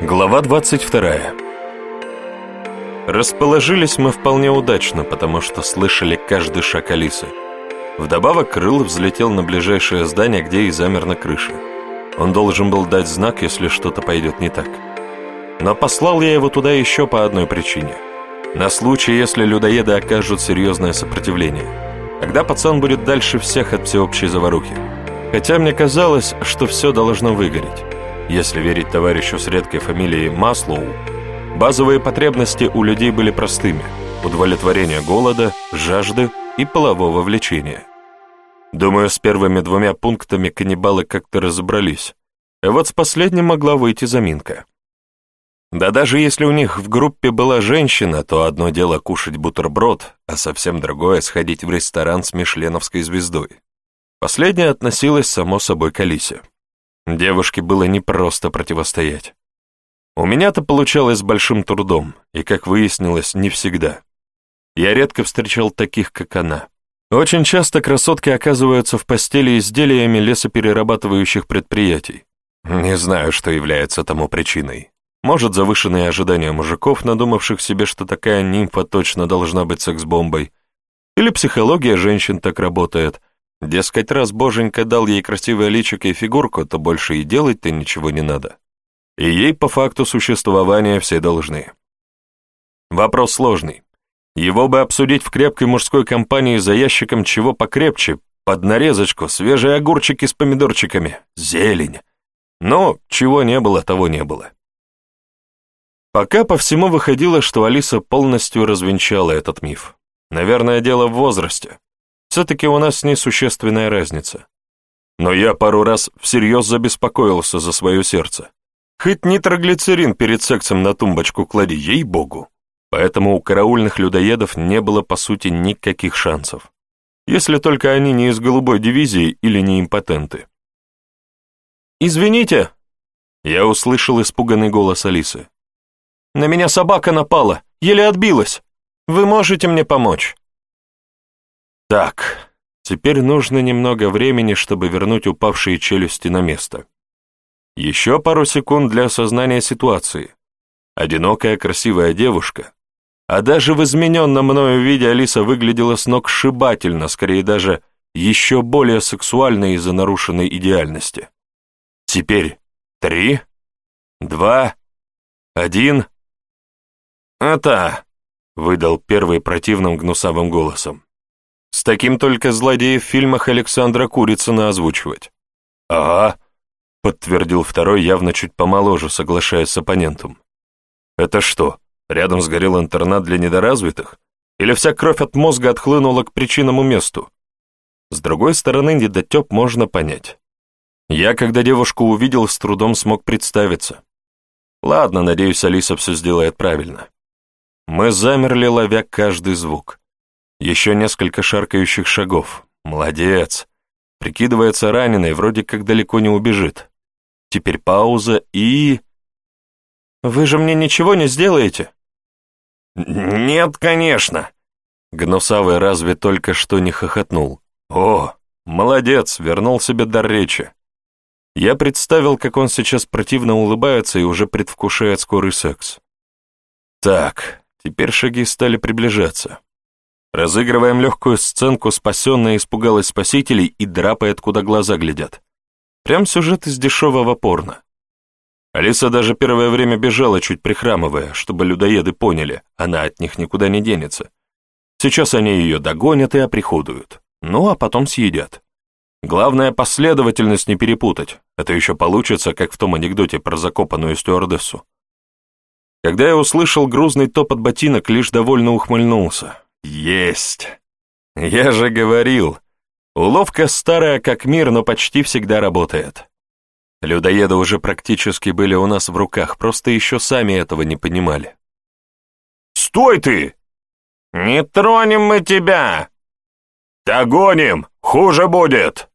Глава 22. Расположились мы вполне удачно, потому что слышали каждый шаг Алисы. Вдобавок Крыл взлетел на ближайшее здание, где и замер на крыше. Он должен был дать знак, если что-то пойдет не так. Но послал я его туда еще по одной причине. На случай, если людоеды окажут серьезное сопротивление. Тогда пацан будет дальше всех от всеобщей заварухи. Хотя мне казалось, что все должно выгореть. Если верить товарищу с редкой фамилией Маслоу, базовые потребности у людей были простыми – удовлетворение голода, жажды и полового влечения. Думаю, с первыми двумя пунктами каннибалы как-то разобрались, а вот с последним могла выйти заминка. Да даже если у них в группе была женщина, то одно дело кушать бутерброд, а совсем другое — сходить в ресторан с мишленовской звездой. Последнее относилось, само собой, к Алисе. Девушке было непросто противостоять. У меня-то получалось большим трудом, и, как выяснилось, не всегда. Я редко встречал таких, как она. Очень часто красотки оказываются в постели изделиями лесоперерабатывающих предприятий. Не знаю, что является тому причиной. Может, завышенные ожидания мужиков, надумавших себе, что такая нимфа точно должна быть секс-бомбой. Или психология женщин так работает, Дескать, раз боженька дал ей красивое личико и фигурку, то больше и делать-то ничего не надо. И ей по факту существования все должны. Вопрос сложный. Его бы обсудить в крепкой мужской компании за ящиком чего покрепче, под нарезочку, свежие огурчики с помидорчиками, зелень. Но чего не было, того не было. Пока по всему выходило, что Алиса полностью развенчала этот миф. Наверное, дело в возрасте. Все-таки у нас с ней существенная разница. Но я пару раз всерьез забеспокоился за свое сердце. Хоть нитроглицерин перед сексом на тумбочку клади, ей-богу. Поэтому у караульных людоедов не было, по сути, никаких шансов. Если только они не из голубой дивизии или не импотенты. «Извините!» Я услышал испуганный голос Алисы. «На меня собака напала, еле отбилась. Вы можете мне помочь?» Так, теперь нужно немного времени, чтобы вернуть упавшие челюсти на место. Еще пару секунд для осознания ситуации. Одинокая красивая девушка, а даже в измененном мною виде Алиса выглядела с ног сшибательно, скорее даже еще более сексуальной из-за нарушенной идеальности. Теперь три, два, один. «Это...» — выдал первый противным гнусавым голосом. С таким только злодеев в фильмах Александра Курицына озвучивать. «Ага», — подтвердил второй, явно чуть помоложе, соглашаясь с оппонентом. «Это что, рядом сгорел интернат для недоразвитых? Или вся кровь от мозга отхлынула к причинному месту?» С другой стороны, недотеп можно понять. Я, когда девушку увидел, с трудом смог представиться. Ладно, надеюсь, Алиса все сделает правильно. Мы замерли, ловя каждый звук. Еще несколько шаркающих шагов. Молодец. Прикидывается раненый, вроде как далеко не убежит. Теперь пауза и... «Вы же мне ничего не сделаете?» «Нет, конечно!» Гнусавый разве только что не хохотнул. «О, молодец, вернул себе дар речи!» Я представил, как он сейчас противно улыбается и уже предвкушает скорый секс. Так, теперь шаги стали приближаться. Разыгрываем легкую сценку, спасенная испугалась спасителей и драпает, куда глаза глядят. Прям сюжет из дешевого порно. Алиса даже первое время бежала, чуть прихрамывая, чтобы людоеды поняли, она от них никуда не денется. Сейчас они ее догонят и оприходуют. Ну, а потом съедят. Главное, последовательность не перепутать. Это еще получится, как в том анекдоте про закопанную стюардессу. Когда я услышал грузный топот ботинок, лишь довольно ухмыльнулся. Есть. Я же говорил. Уловка старая как мир, но почти всегда работает. Людоеды уже практически были у нас в руках, просто еще сами этого не понимали. «Стой ты! Не тронем мы тебя! Догоним! Хуже будет!»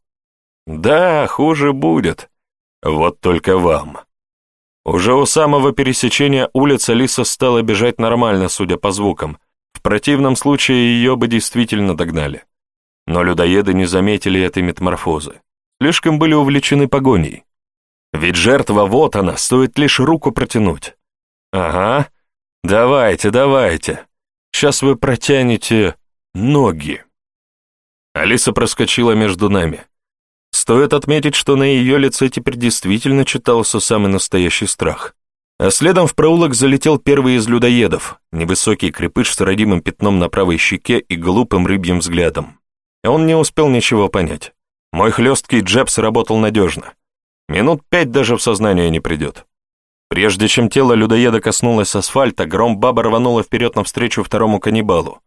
«Да, хуже будет. Вот только вам». Уже у самого пересечения улицы Лиса стала бежать нормально, судя по звукам, противном случае ее бы действительно догнали. Но людоеды не заметили этой метаморфозы. Слишком были увлечены погоней. Ведь жертва вот она, стоит лишь руку протянуть. Ага, давайте, давайте. Сейчас вы протянете ноги. Алиса проскочила между нами. Стоит отметить, что на ее лице теперь действительно читался самый настоящий страх. А следом в проулок залетел первый из людоедов, невысокий крепыш с родимым пятном на правой щеке и глупым рыбьим взглядом. Он не успел ничего понять. Мой хлесткий джеб сработал надежно. Минут пять даже в сознание не придет. Прежде чем тело людоеда коснулось асфальта, гром баба рванула вперед навстречу второму каннибалу.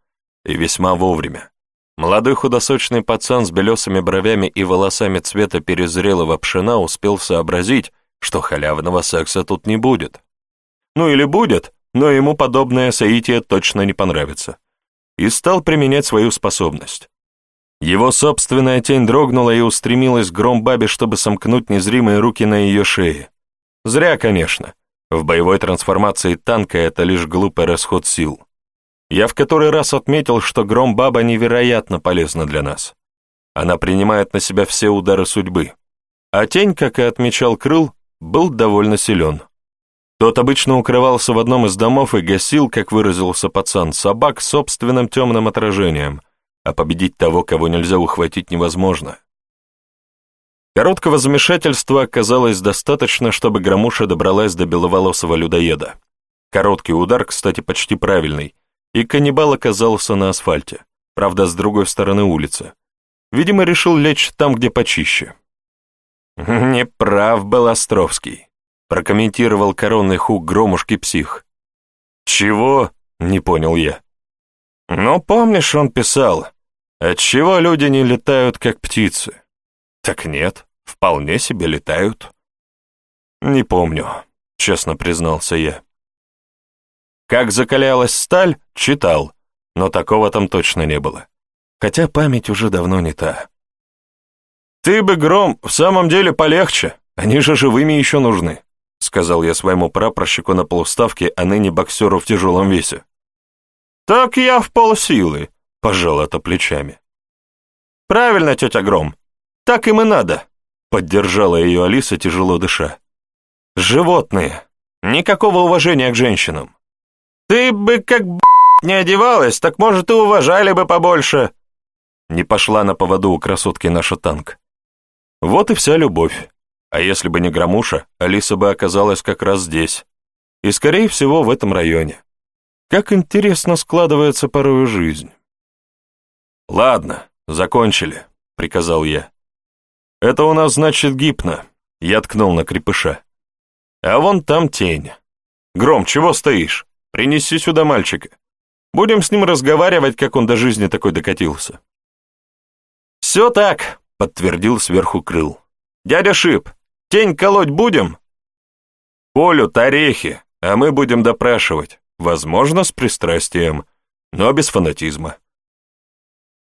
И весьма вовремя. Молодой худосочный пацан с белесыми бровями и волосами цвета перезрелого пшена успел сообразить, что халявного секса тут не будет. Ну или будет, но ему подобное соитие точно не понравится. И стал применять свою способность. Его собственная тень дрогнула и устремилась к громбабе, чтобы сомкнуть незримые руки на ее шее. Зря, конечно. В боевой трансформации танка это лишь глупый расход сил. Я в который раз отметил, что громбаба невероятно полезна для нас. Она принимает на себя все удары судьбы. А тень, как и отмечал Крыл, был довольно силен. Тот обычно укрывался в одном из домов и гасил, как выразился пацан, собак собственным темным отражением, а победить того, кого нельзя ухватить, невозможно. Короткого замешательства оказалось достаточно, чтобы Громуша добралась до беловолосого людоеда. Короткий удар, кстати, почти правильный, и каннибал оказался на асфальте, правда, с другой стороны улицы. Видимо, решил лечь там, где почище. «Неправ был Островский», — прокомментировал коронный хук громушки псих. «Чего?» — не понял я. «Ну, помнишь, он писал, отчего люди не летают, как птицы?» «Так нет, вполне себе летают». «Не помню», — честно признался я. «Как закалялась сталь?» — читал, но такого там точно не было. Хотя память уже давно не та. «Ты бы, Гром, в самом деле полегче, они же живыми еще нужны», сказал я своему прапорщику на полуставке, а ныне боксеру в тяжелом весе. «Так я в полсилы», — пожал это плечами. «Правильно, тетя Гром, так им и надо», — поддержала ее Алиса, тяжело дыша. «Животные, никакого уважения к женщинам. Ты бы как не одевалась, так, может, и уважали бы побольше». Не пошла на поводу у красотки наша танк. Вот и вся любовь. А если бы не Громуша, Алиса бы оказалась как раз здесь. И, скорее всего, в этом районе. Как интересно складывается порою жизнь. «Ладно, закончили», — приказал я. «Это у нас, значит, гипно», — я ткнул на крепыша. «А вон там тень. Гром, чего стоишь? Принеси сюда мальчика. Будем с ним разговаривать, как он до жизни такой докатился». «Все так», подтвердил сверху крыл. «Дядя Шип, тень колоть будем?» «Полю, орехи, а мы будем допрашивать, возможно, с пристрастием, но без фанатизма».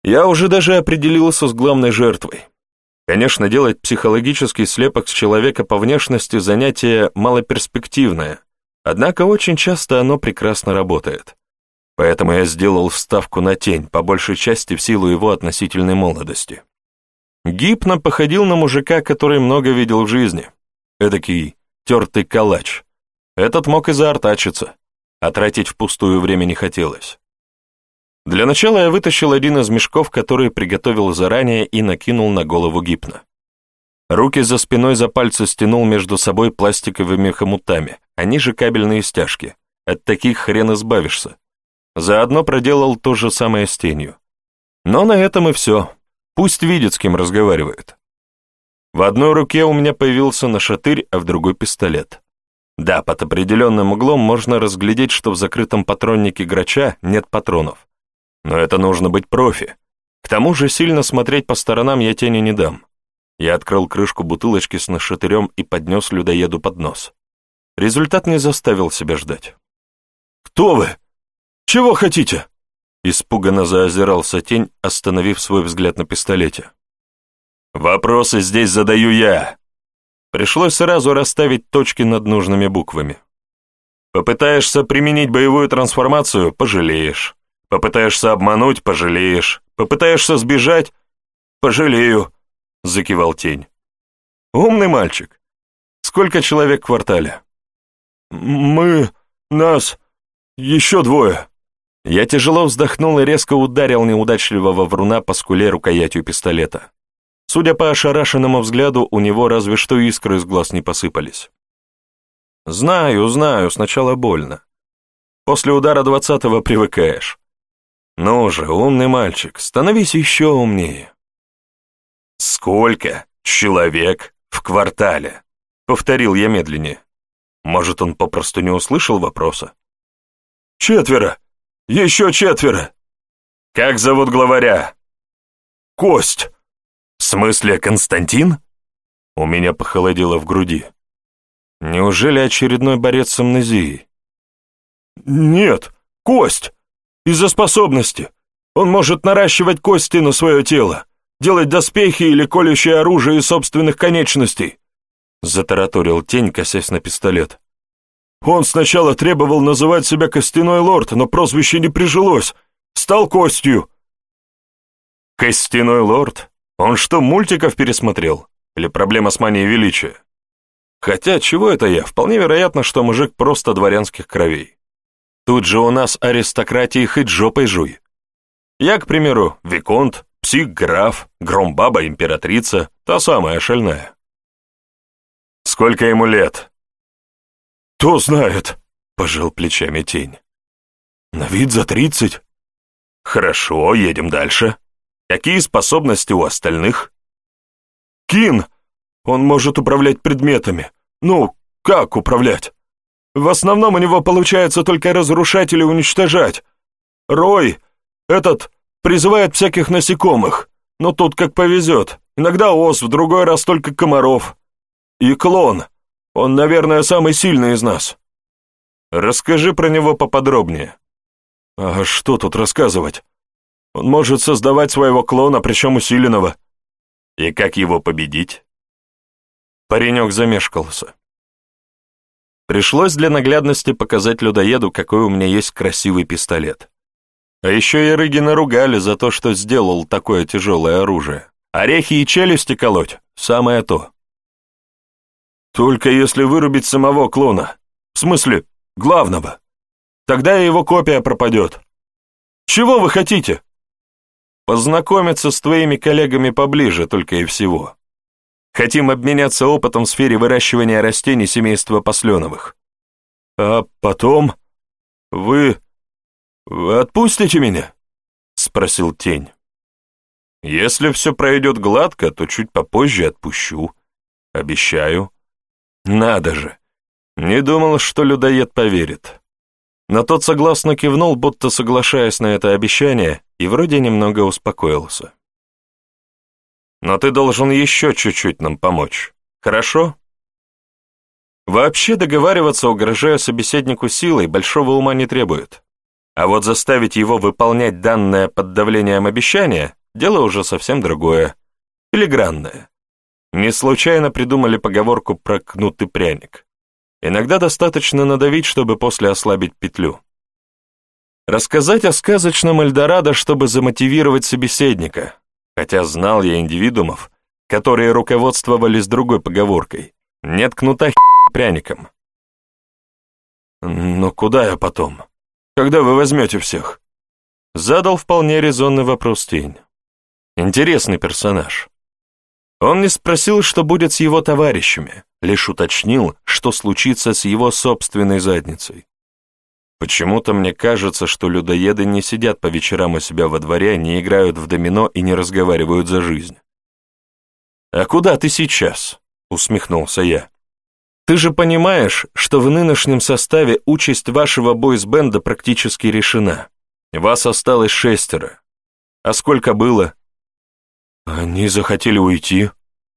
Я уже даже определился с главной жертвой. Конечно, делать психологический слепок с человека по внешности занятие малоперспективное, однако очень часто оно прекрасно работает. Поэтому я сделал ставку на тень, по большей части в силу его относительной молодости. Гипно походил на мужика, который много видел в жизни. Эдакий тертый калач. Этот мог и заортачиться, а тратить впустую время не хотелось. Для начала я вытащил один из мешков, который приготовил заранее и накинул на голову гипна. Руки за спиной за пальцы стянул между собой пластиковыми хомутами, они же кабельные стяжки. От таких хрен избавишься. Заодно проделал то же самое с тенью. Но на этом и все. Пусть видит, с кем разговаривает. В одной руке у меня появился нашатырь, а в другой пистолет. Да, под определенным углом можно разглядеть, что в закрытом патроннике грача нет патронов. Но это нужно быть профи. К тому же сильно смотреть по сторонам я тени не дам. Я открыл крышку бутылочки с нашатырем и поднес людоеду под нос. Результат не заставил себя ждать. «Кто вы? Чего хотите?» Испуганно заозирался тень, остановив свой взгляд на пистолете. «Вопросы здесь задаю я!» Пришлось сразу расставить точки над нужными буквами. Попытаешься применить боевую трансформацию – пожалеешь. Попытаешься обмануть – пожалеешь. Попытаешься сбежать – пожалею, – закивал тень. Умный мальчик. Сколько человек в квартале?» «Мы... нас... еще двое». Я тяжело вздохнул и резко ударил неудачливого вруна по скуле рукоятью пистолета. Судя по ошарашенному взгляду, у него разве что искры из глаз не посыпались. «Знаю, знаю, сначала больно. После удара двадцатого привыкаешь. Ну же, умный мальчик, становись еще умнее». «Сколько человек в квартале?» — повторил я медленнее. Может, он попросту не услышал вопроса? «Четверо! Еще четверо!» «Как зовут главаря?» «Кость!» «В смысле Константин?» У меня похолодело в груди. Неужели очередной борец с амнезией? «Нет, кость! Из-за способности. Он может наращивать кости на свое тело, делать доспехи или колющее оружие из собственных конечностей», затараторил тень, косясь на пистолет. «Он сначала требовал называть себя Костяной Лорд, но прозвище не прижилось. Стал костью». «Костяной Лорд? Он что, мультиков пересмотрел? Или проблема с манией величия? Хотя, чего это я? Вполне вероятно, что мужик просто дворянских кровей. Тут же у нас аристократии хоть жопой жуй. Я, к примеру, Виконт, псих-граф, громбаба императрица, та самая шальная. Сколько ему лет? Кто знает, пожал плечами тень. На вид за тридцать. Хорошо, едем дальше. Какие способности у остальных? Кин! Он может управлять предметами. Ну, как управлять? В основном у него получается только разрушать или уничтожать. Рой, этот, призывает всяких насекомых, но тут как повезет. Иногда ос, в другой раз только комаров. И клон. Он, наверное, самый сильный из нас. Расскажи про него поподробнее. А что тут рассказывать? Он может создавать своего клона, причем усиленного. И как его победить? Паренек замешкался. Пришлось для наглядности показать людоеду, какой у меня есть красивый пистолет. А еще и рыги наругали за то, что сделал такое тяжелое оружие. Орехи и челюсти колоть — самое то. Только если вырубить самого клона. В смысле, главного. Тогда и его копия пропадет. Чего вы хотите? Познакомиться с твоими коллегами поближе только и всего. Хотим обменяться опытом в сфере выращивания растений семейства посленовых. А потом вы... вы отпустите меня? Спросил тень. Если все пройдет гладко, то чуть попозже отпущу. Обещаю. Надо же. Не думал, что людоед поверит. Но тот согласно кивнул, будто соглашаясь на это обещание, и вроде немного успокоился но ты должен еще чуть-чуть нам помочь. Хорошо? Вообще договариваться, угрожая собеседнику силой, большого ума не требует. А вот заставить его выполнять данное под давлением обещания – дело уже совсем другое. Филигранное. Не случайно придумали поговорку про кнутый пряник. Иногда достаточно надавить, чтобы после ослабить петлю. Рассказать о сказочном Эльдорадо, чтобы замотивировать собеседника, хотя знал я индивидуумов, которые руководствовались другой поговоркой «нет кнута пряником». «Но куда я потом? Когда вы возьмете всех?» Задал вполне резонный вопрос Тень. Интересный персонаж. Он не спросил, что будет с его товарищами, лишь уточнил, что случится с его собственной задницей. Почему-то мне кажется, что людоеды не сидят по вечерам у себя во дворе, не играют в домино и не разговаривают за жизнь. «А куда ты сейчас?» — усмехнулся я. «Ты же понимаешь, что в нынешнем составе участь вашего бойсбенда практически решена. Вас осталось шестеро. А сколько было?» «Они захотели уйти»,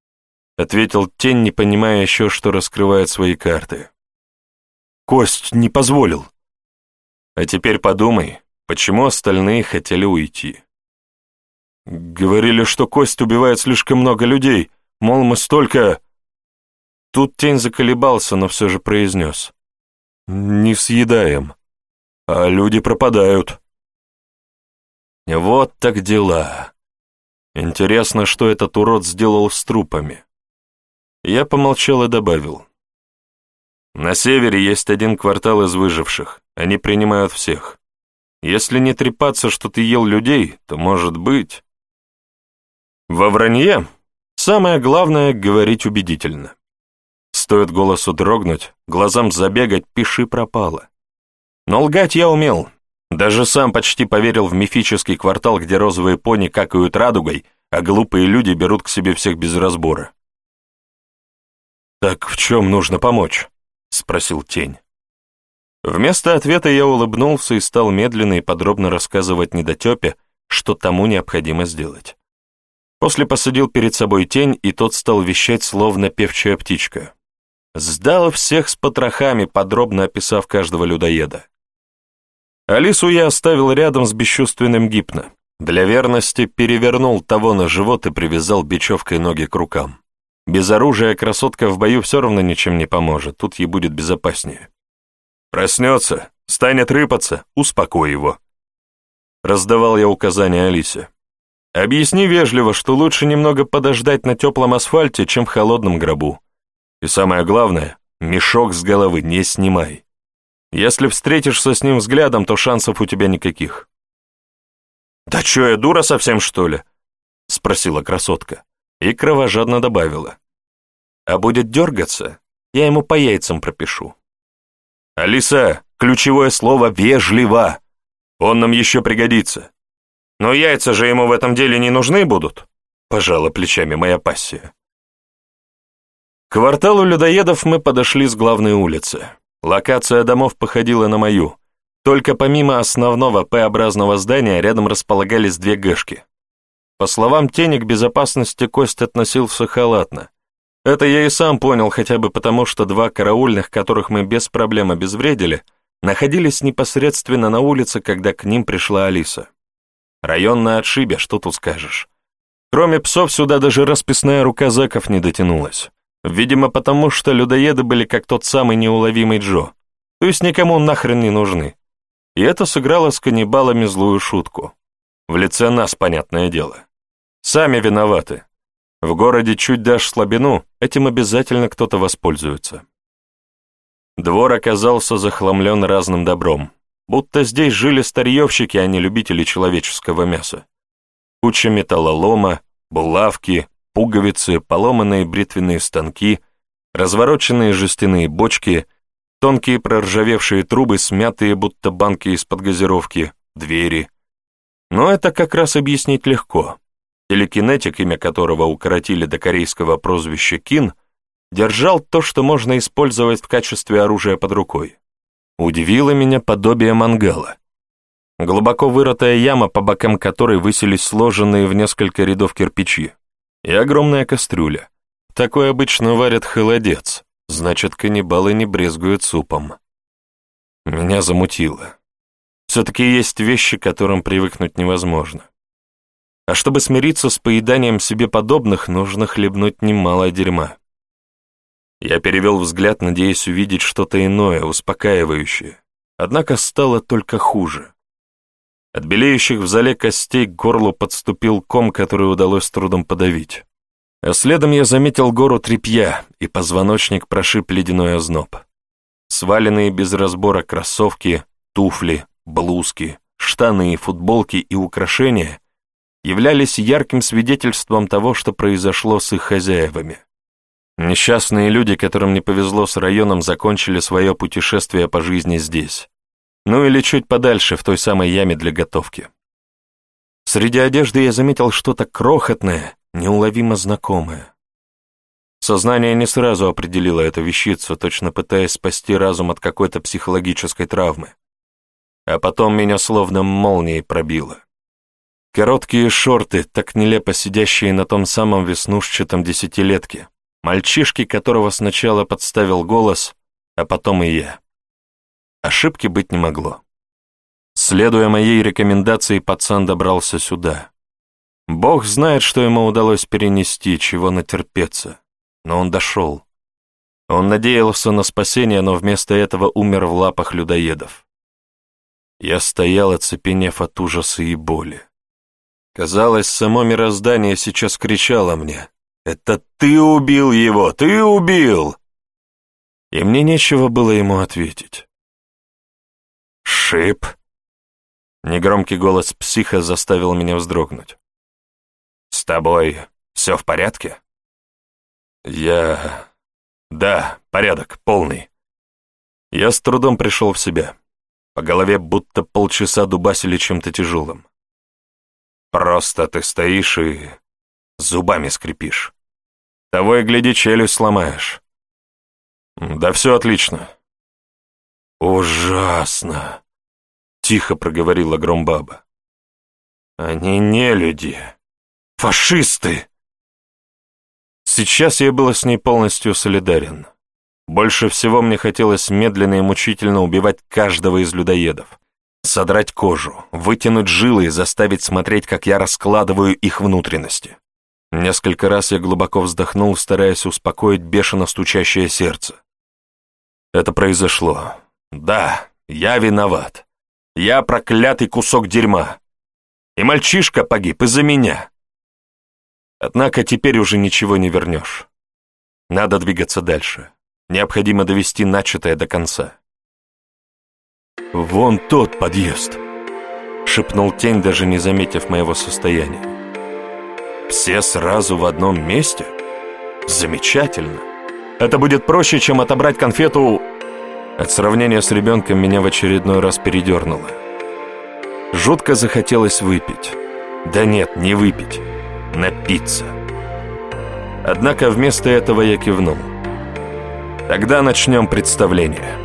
— ответил тень, не понимая еще, что раскрывает свои карты. «Кость не позволил». А теперь подумай, почему остальные хотели уйти. Говорили, что кость убивает слишком много людей, мол, мы столько... Тут тень заколебался, но все же произнес. Не съедаем, а люди пропадают. Вот так дела. Интересно, что этот урод сделал с трупами. Я помолчал и добавил. На севере есть один квартал из выживших. Они принимают всех. Если не трепаться, что ты ел людей, то, может быть... Во вранье самое главное — говорить убедительно. Стоит голосу дрогнуть, глазам забегать, пиши пропало. Но лгать я умел. Даже сам почти поверил в мифический квартал, где розовые пони какают радугой, а глупые люди берут к себе всех без разбора. «Так в чем нужно помочь?» — спросил тень. Вместо ответа я улыбнулся и стал медленно и подробно рассказывать недотепе, что тому необходимо сделать. После посадил перед собой тень, и тот стал вещать, словно певчая птичка. Сдал всех с потрохами, подробно описав каждого людоеда. Алису я оставил рядом с бесчувственным гипно. Для верности перевернул того на живот и привязал бечевкой ноги к рукам. Без оружия красотка в бою все равно ничем не поможет, тут ей будет безопаснее. Проснется, станет рыпаться, успокой его. Раздавал я указания Алисе. Объясни вежливо, что лучше немного подождать на теплом асфальте, чем в холодном гробу. И самое главное, мешок с головы не снимай. Если встретишься с ним взглядом, то шансов у тебя никаких. «Да чё, я дура совсем, что ли?» — спросила красотка и кровожадно добавила. «А будет дергаться, я ему по яйцам пропишу». «Алиса, ключевое слово «вежливо». Он нам еще пригодится». «Но яйца же ему в этом деле не нужны будут», — пожала плечами моя пассия. К кварталу людоедов мы подошли с главной улицы. Локация домов походила на мою, только помимо основного П-образного здания рядом располагались две гэшки. По словам тени, к безопасности Кость относился халатно. Это я и сам понял хотя бы потому, что два караульных, которых мы без проблем обезвредили, находились непосредственно на улице, когда к ним пришла Алиса. Район на отшибе, что тут скажешь. Кроме псов, сюда даже расписная рука зэков не дотянулась. Видимо, потому что людоеды были как тот самый неуловимый Джо, то есть никому нахрен не нужны. И это сыграло с каннибалами злую шутку. В лице нас, понятное дело. Сами виноваты. В городе чуть дашь слабину, этим обязательно кто-то воспользуется. Двор оказался захламлен разным добром, будто здесь жили старьевщики, а не любители человеческого мяса. Куча металлолома, булавки, пуговицы, поломанные бритвенные станки, развороченные жестяные бочки, тонкие проржавевшие трубы, смятые, будто банки из-под газировки, двери, но это как раз объяснить легко. Телекинетик, имя которого укоротили до корейского прозвища Кин, держал то, что можно использовать в качестве оружия под рукой. Удивило меня подобие мангала. Глубоко вырытая яма, по бокам которой высились сложенные в несколько рядов кирпичи, и огромная кастрюля. Такой обычно варят холодец, значит, каннибалы не брезгуют супом. Меня замутило. Все-таки есть вещи, к которым привыкнуть невозможно. А чтобы смириться с поеданием себе подобных, нужно хлебнуть немало дерьма. Я перевел взгляд, надеясь увидеть что-то иное, успокаивающее. Однако стало только хуже. От белеющих в зале костей к горлу подступил ком, который удалось трудом подавить. А следом я заметил гору тряпья, и позвоночник прошиб ледяной озноб. Сваленные без разбора кроссовки, туфли, блузки, штаны, футболки и украшения являлись ярким свидетельством того, что произошло с их хозяевами. Несчастные люди, которым не повезло с районом, закончили свое путешествие по жизни здесь. Ну или чуть подальше, в той самой яме для готовки. Среди одежды я заметил что-то крохотное, неуловимо знакомое. Сознание не сразу определило эту вещицу, точно пытаясь спасти разум от какой-то психологической травмы а потом меня словно молнией пробило. Короткие шорты, так нелепо сидящие на том самом веснушчатом десятилетке, мальчишки, которого сначала подставил голос, а потом и я. Ошибки быть не могло. Следуя моей рекомендации, пацан добрался сюда. Бог знает, что ему удалось перенести, чего натерпеться, но он дошел. Он надеялся на спасение, но вместо этого умер в лапах людоедов. Я стоял, оцепенев от ужаса и боли. Казалось, само мироздание сейчас кричало мне. «Это ты убил его! Ты убил!» и мне нечего было ему ответить. «Шип!» Негромкий голос психа заставил меня вздрогнуть. «С тобой все в порядке?» «Я... да, порядок, полный». Я с трудом пришел в себя. По голове будто полчаса дубасили чем-то тяжелым. «Просто ты стоишь и зубами скрипишь. Того и гляди, челюсть сломаешь». «Да все отлично». «Ужасно!» Тихо проговорила Громбаба. Они не люди, фашисты. Сейчас я был с ней полностью солидарен. Больше всего мне хотелось медленно и мучительно убивать каждого из людоедов. Содрать кожу, вытянуть жилы и заставить смотреть, как я раскладываю их внутренности. Несколько раз я глубоко вздохнул, стараясь успокоить бешено стучащее сердце. Это произошло. Да, я виноват. Я проклятый кусок дерьма. И мальчишка погиб из-за меня. Однако теперь уже ничего не вернешь. Надо двигаться дальше. Необходимо довести начатое до конца. «Вон тот подъезд», — шепнул тень, даже не заметив моего состояния. «Все сразу в одном месте? Замечательно. Это будет проще, чем отобрать конфету от сравнения с ребенком меня в очередной раз передернуло. Жутко захотелось выпить. Да нет, не выпить. Напиться. Однако вместо этого я кивнул. Тогда начнем представление.